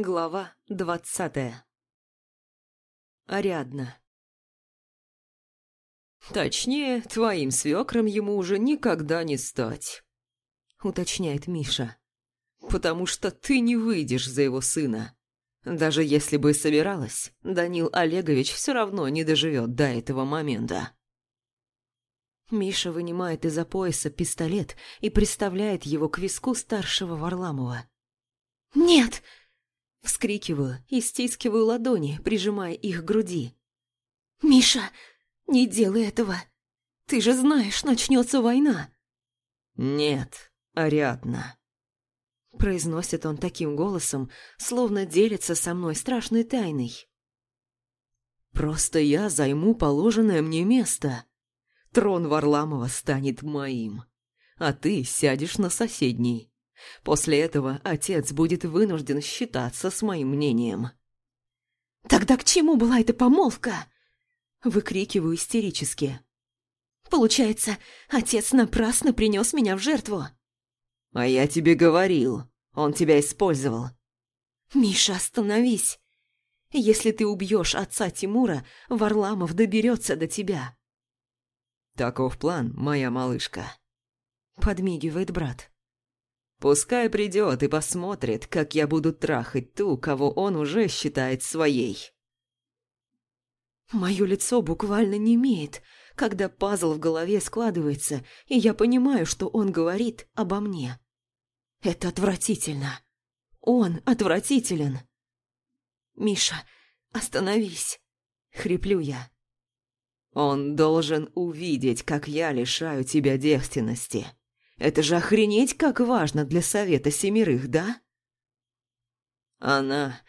Глава двадцатая Ариадна «Точнее, твоим свекром ему уже никогда не стать», — уточняет Миша. «Потому что ты не выйдешь за его сына. Даже если бы и собиралась, Данил Олегович все равно не доживет до этого момента». Миша вынимает из-за пояса пистолет и приставляет его к виску старшего Варламова. «Нет!» Вскрикиваю и стискиваю ладони, прижимая их к груди. «Миша, не делай этого! Ты же знаешь, начнется война!» «Нет, Ариадна!» Произносит он таким голосом, словно делится со мной страшной тайной. «Просто я займу положенное мне место. Трон Варламова станет моим, а ты сядешь на соседний. После этого отец будет вынужден считаться с моим мнением. «Тогда к чему была эта помолвка?» Выкрикиваю истерически. «Получается, отец напрасно принес меня в жертву». «А я тебе говорил, он тебя использовал». «Миша, остановись. Если ты убьешь отца Тимура, Варламов доберется до тебя». «Таков план, моя малышка», — подмигивает брат. Пускай придет и посмотрит, как я буду трахать ту, кого он уже считает своей. Мое лицо буквально не имеет, когда пазл в голове складывается, и я понимаю, что он говорит обо мне. Это отвратительно. Он отвратителен. «Миша, остановись!» — хриплю я. «Он должен увидеть, как я лишаю тебя девственности», это же охренеть как важно для совета семерых, да? Она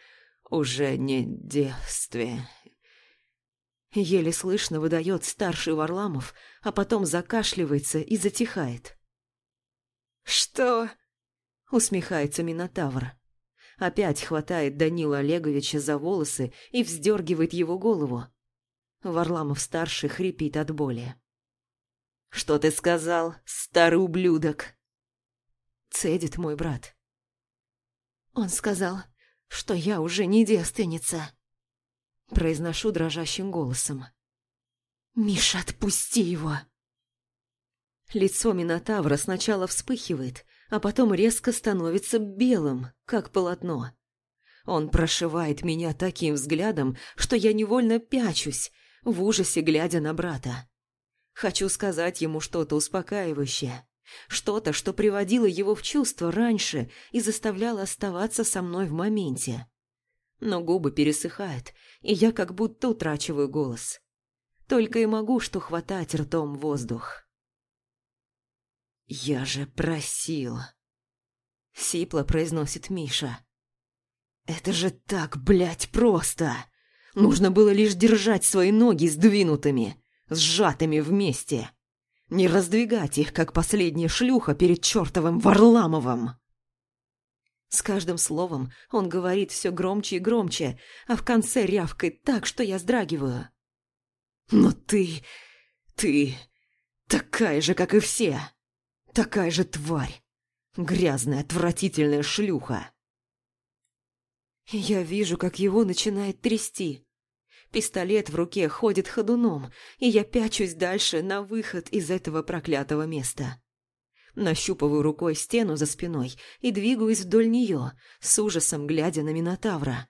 уже не девстве. Еле слышно выдает старший Варламов, а потом закашливается и затихает. «Что?» — усмехается Минотавр. Опять хватает Данила Олеговича за волосы и вздергивает его голову. Варламов-старший хрипит от боли. «Что ты сказал, старый ублюдок?» Цедит мой брат. Он сказал, что я уже не девственница. Произношу дрожащим голосом. «Миша, отпусти его!» Лицо Минотавра сначала вспыхивает, а потом резко становится белым, как полотно. Он прошивает меня таким взглядом, что я невольно пячусь, в ужасе глядя на брата. Хочу сказать ему что-то успокаивающее. Что-то, что приводило его в чувство раньше и заставляло оставаться со мной в моменте. Но губы пересыхают, и я как будто утрачиваю голос. Только и могу что хватать ртом воздух. «Я же просил», — сипло произносит Миша. «Это же так, блядь, просто! Нужно было лишь держать свои ноги сдвинутыми, сжатыми вместе. Не раздвигать их, как последняя шлюха перед чертовым Варламовым. С каждым словом он говорит все громче и громче, а в конце рявкает так, что я вздрагиваю. «Но ты... ты... такая же, как и все. Такая же тварь. Грязная, отвратительная шлюха». Я вижу, как его начинает трясти. Пистолет в руке ходит ходуном, и я пячусь дальше на выход из этого проклятого места. Нащупываю рукой стену за спиной и двигаюсь вдоль нее, с ужасом глядя на Минотавра.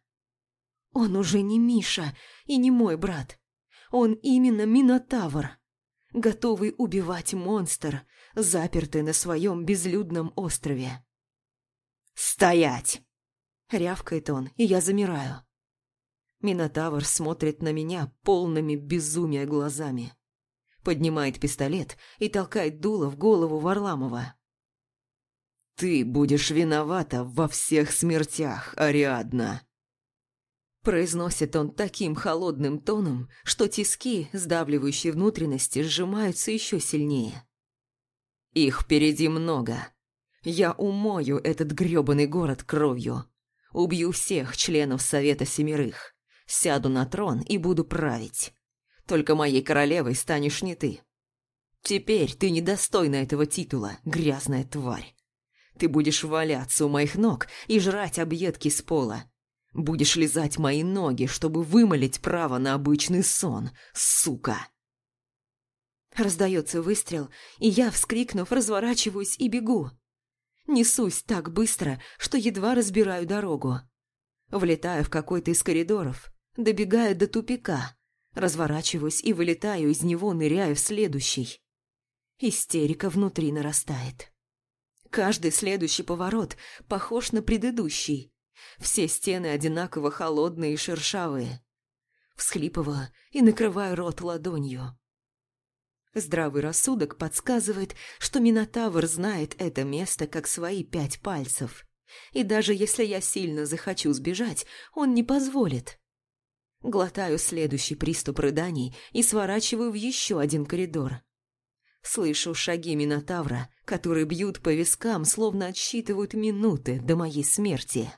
Он уже не Миша и не мой брат. Он именно Минотавр, готовый убивать монстр, запертый на своем безлюдном острове. «Стоять!» — рявкает он, и я замираю. Минотавр смотрит на меня полными безумия глазами. Поднимает пистолет и толкает дуло в голову Варламова. «Ты будешь виновата во всех смертях, Ариадна!» Произносит он таким холодным тоном, что тиски, сдавливающие внутренности, сжимаются еще сильнее. «Их впереди много. Я умою этот грёбаный город кровью. Убью всех членов Совета Семерых. Сяду на трон и буду править. Только моей королевой станешь не ты. Теперь ты недостойна этого титула, грязная тварь. Ты будешь валяться у моих ног и жрать объедки с пола. Будешь лизать мои ноги, чтобы вымолить право на обычный сон, сука!» Раздается выстрел, и я, вскрикнув, разворачиваюсь и бегу. Несусь так быстро, что едва разбираю дорогу. Влетаю в какой-то из коридоров, добегаю до тупика, разворачиваюсь и вылетаю из него, ныряю в следующий. Истерика внутри нарастает. Каждый следующий поворот похож на предыдущий. Все стены одинаково холодные и шершавые. Всхлипываю и накрываю рот ладонью. Здравый рассудок подсказывает, что Минотавр знает это место как свои пять пальцев. И даже если я сильно захочу сбежать, он не позволит. Глотаю следующий приступ рыданий и сворачиваю в еще один коридор. Слышу шаги Минотавра, которые бьют по вискам, словно отсчитывают минуты до моей смерти.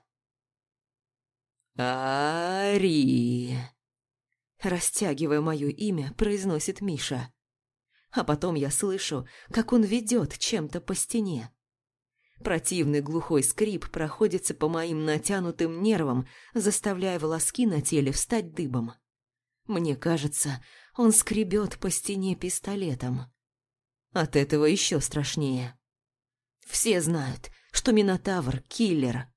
«Ари!» Растягивая мое имя, произносит Миша а потом я слышу, как он ведет чем-то по стене. Противный глухой скрип проходится по моим натянутым нервам, заставляя волоски на теле встать дыбом. Мне кажется, он скребет по стене пистолетом. От этого еще страшнее. Все знают, что Минотавр – киллер.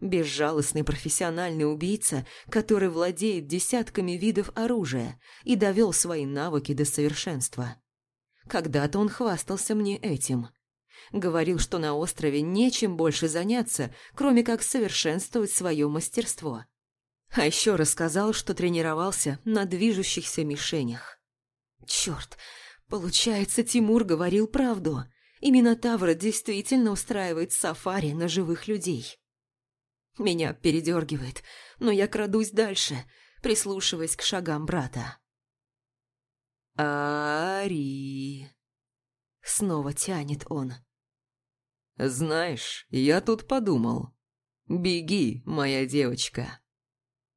Безжалостный профессиональный убийца, который владеет десятками видов оружия и довел свои навыки до совершенства. Когда-то он хвастался мне этим. Говорил, что на острове нечем больше заняться, кроме как совершенствовать свое мастерство. А еще рассказал, что тренировался на движущихся мишенях. Черт, получается, Тимур говорил правду. Именно Тавра действительно устраивает сафари на живых людей. Меня передергивает, но я крадусь дальше, прислушиваясь к шагам брата. «Ари!» Снова тянет он. «Знаешь, я тут подумал. Беги, моя девочка.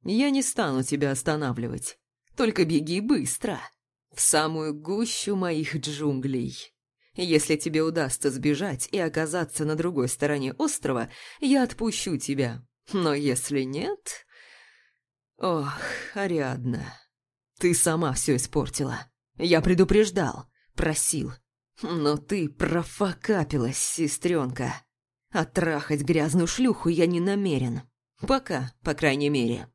Я не стану тебя останавливать. Только беги быстро, в самую гущу моих джунглей. Если тебе удастся сбежать и оказаться на другой стороне острова, я отпущу тебя. Но если нет... Ох, Ариадна, ты сама все испортила». Я предупреждал, просил. Но ты профокапилась, сестренка. Оттрахать грязную шлюху я не намерен. Пока, по крайней мере.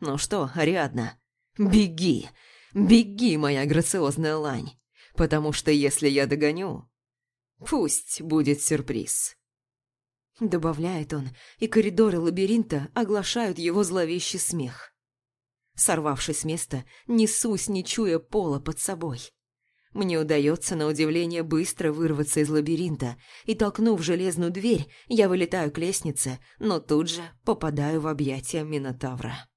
Ну что, Ариадна, беги, беги, моя грациозная лань. Потому что если я догоню, пусть будет сюрприз. Добавляет он, и коридоры лабиринта оглашают его зловещий смех. Сорвавшись с места, несусь, не чуя пола под собой. Мне удается, на удивление, быстро вырваться из лабиринта, и, толкнув железную дверь, я вылетаю к лестнице, но тут же попадаю в объятия Минотавра.